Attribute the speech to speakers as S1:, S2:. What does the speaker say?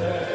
S1: Yeah.